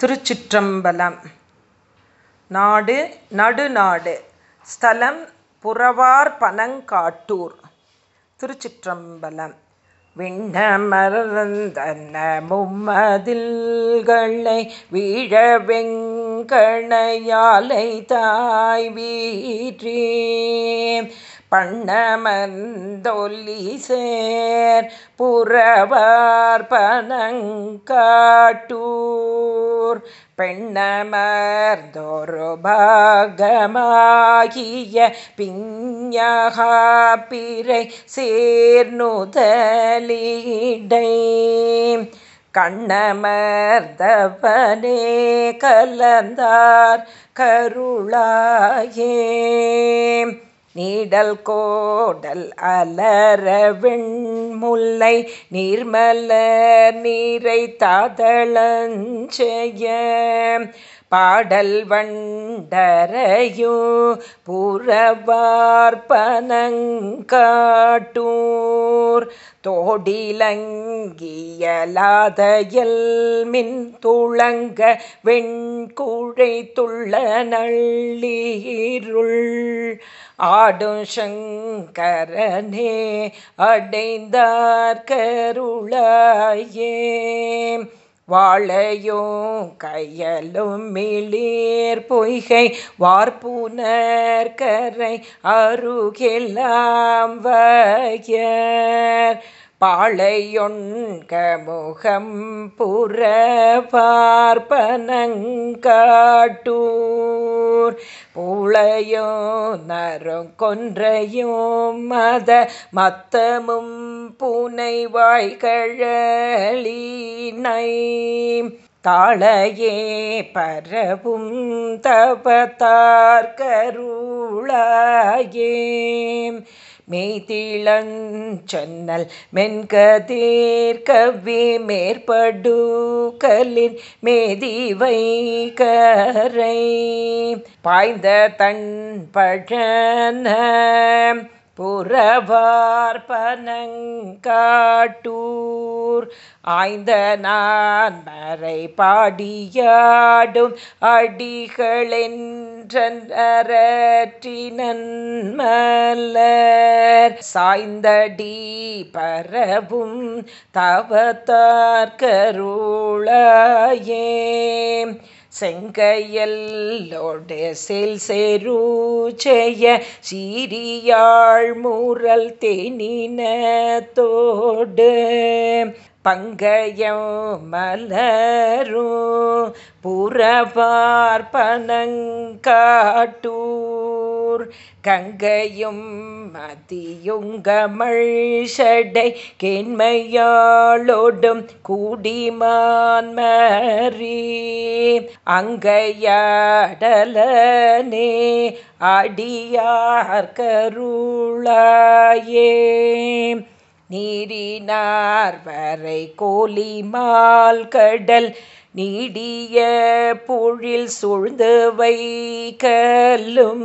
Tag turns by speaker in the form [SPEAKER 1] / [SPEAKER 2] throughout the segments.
[SPEAKER 1] திருச்சிற்றம்பலம். நாடு நடுநாடு. ஸ்தலம் புறவார் பனங்காட்டூர். திருச்சிற்றம்பலம். விண்ணமர்ந்தன மும்மதில்களை வீழ வெங்கணையாலை தாய் வீற்றே பண்ணமந்தொல்லி சேர் புறவார் பனங்காட்டூர் பெண்ணமர்ந்தொரு பாகமாகிய பிஞகாப்பிரை சேர்நுதலிடை. கண்ணமர்ந்தவனே கலந்தார் கருளாயே. நீடல் கோடல் அலர வெண்முல்லை நீர்மல நீரை தாதளஞ்செய பாடல் வண்டரையோ புறவார்பனங்காட்டூர் தோடிலங்கியலாதையல் மின் துளங்க வெண்குழை துள்ள நள்ளீருள் ஆடும் சங்கரனே அடைந்தார் கருளாயே வாழையும் கையலும் மிளீர் பொய்கை வார்ப்புனர் கரை அருகெல்லாம் வயர். பாழையொண்க முகம் புற பார்ப்பனங்காட்டூர் பூளையோ நரும் கொன்றையும் மத மத்தமும் பூனை வாய்கழலினை தாழையே பரவும் தபத்தார் கருளாயே. மெய்திளஞ்சொன்னல் மென்கதீர் கவ்வி மேற்படுகலின் மேதிவை கரை. பாய்ந்த தன் பழன புறவார்பனங்காட்டூர். ஆய்ந்த நான் மறை பாடியாடும் அடிகளென்றரற்றினன் சாய்ந்தடி பரவும் தவத்தார்கருளாயே செங்கையல்லோடு செல் செரு செய்ய சீரியாழ் மூரல் தேனினத்தோடு. பங்கயம் மலரும் புறபார்பனங்காட்டூர் கங்கையும் மதியுங்கமழ்ஷடை கேண்மையாளோடும் கூடிமான்மரி அங்கையாடலனே அடியார் கருளாயே நீரினார் வரை கோலிமால் கடல் நீடிய பொழில் சூழ்ந்து வைக்கலும்.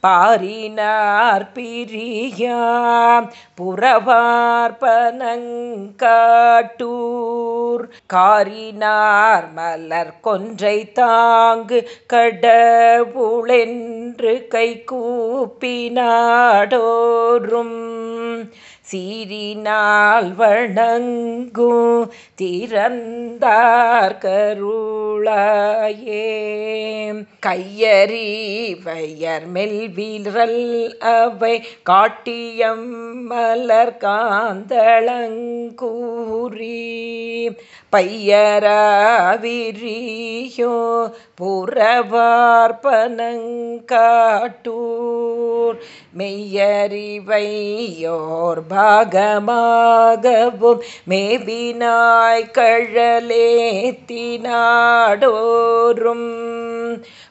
[SPEAKER 1] பாரினார் பிரியாம் புறவார்பனங்காட்டூர் காரினார் மலர் கொன்றை தாங்கு கடவுளென்று கை கூப்பினாடோறும் சீரினால் வணங்கும் திறந்தார் கருளாயே. கையறி வயர் மெல்விரல் அவை காட்டியம் மலர் காந்தளங்கூறி. பையராவிரியோ புறவார்பனங்காட்டூ புறவார்பனங்காட்டூர் மெய்யறிவையோர் பாகமாகவும் மேபினாய் கழலேத்தினாடோரும்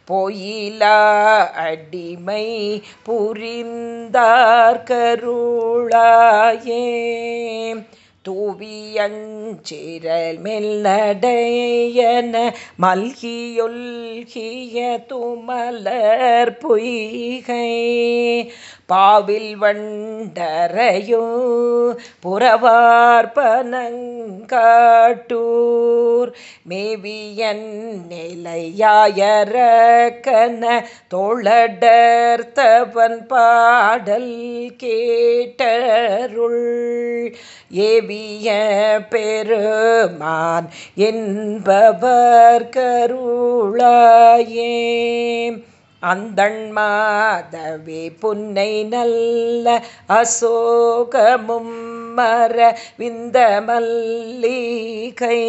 [SPEAKER 1] பொயிலா அடிமை புரிந்தார் கருளாயே. தூவியஞ்சிரல் மெல்லடையன மல்கியொல்கிய துமலர் பொய்கை. பாவில் வண்டரையோ புறவார்பனங்காட்டூர். மேவியன் நிலையாயரக்கன தோளடர்த்தவன் பாடல் கேட்டருள். ஏவிய பெருமான் என்பவர் கருளாயே அந்தண் புன்னை நல்ல அசோகமும் மர விந்த மல்லிகை.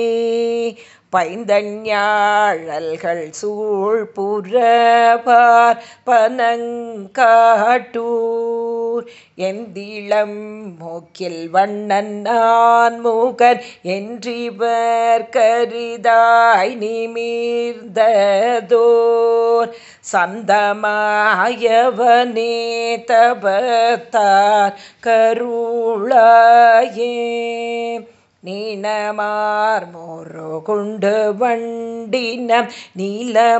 [SPEAKER 1] பைந்தஞ்ஞாழல்கள் சூழ் புறபார் பனங்காட்டூர். எந்திளம் மூக்கில் வண்ணன் நான் மூகன் என்றிவர் கரிதாய் நிமிர்ந்ததோர். சந்தமாயவனே தபத்தார் கருளாயே. நீணமார் மோரோ குண்டு வண்டினம் நீலமாமலர்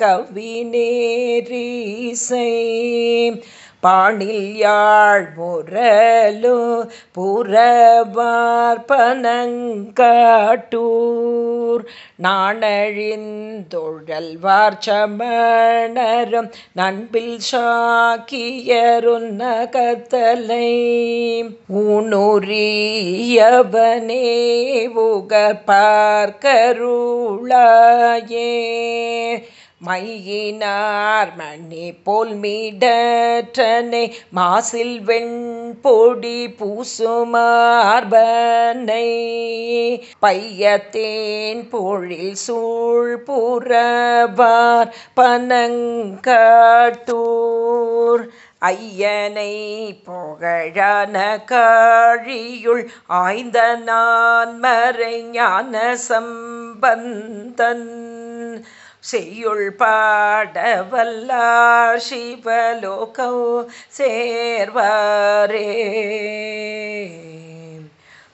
[SPEAKER 1] கவினேரிசை பாணில் யாழ் முரலு புறவார்பனங்காட்டூர் நாணழிந்தொழல்வார் சமணரும் நண்பில் சாக்கியருன்ன கத்தலை ஊனுரியவனே உகப்பார்கருளாயே மையினார் மணி போல் மீடற்றனை மாசில் வெண்பொடி பூசுமார்பனை. பையத்தேன் பொழில் சூழ் புறவார் பனங்காட்டூர் ஐயனை புகழான காழியுள் ஆய்ந்த நான் மறை ஞான சம்பந்தன் செய்யுள் பாடவல்லார் சிவலோகோ சேர்வாரே.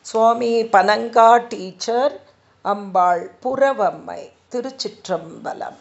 [SPEAKER 1] சுவாமி பனங்கா டீச்சர் அம்பாள் புறவம்மை திருச்சிற்றம்பலம்.